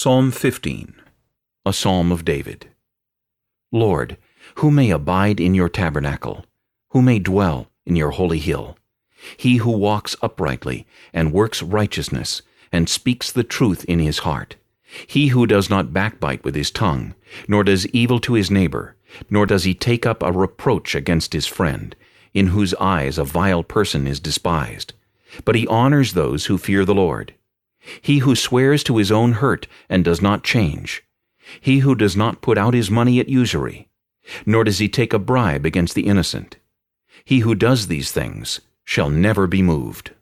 Psalm 15 A Psalm of David Lord, who may abide in your tabernacle? Who may dwell in your holy hill? He who walks uprightly, and works righteousness, and speaks the truth in his heart. He who does not backbite with his tongue, nor does evil to his neighbor, nor does he take up a reproach against his friend, in whose eyes a vile person is despised. But he honors those who fear the Lord. He who swears to his own hurt and does not change. He who does not put out his money at usury. Nor does he take a bribe against the innocent. He who does these things shall never be moved.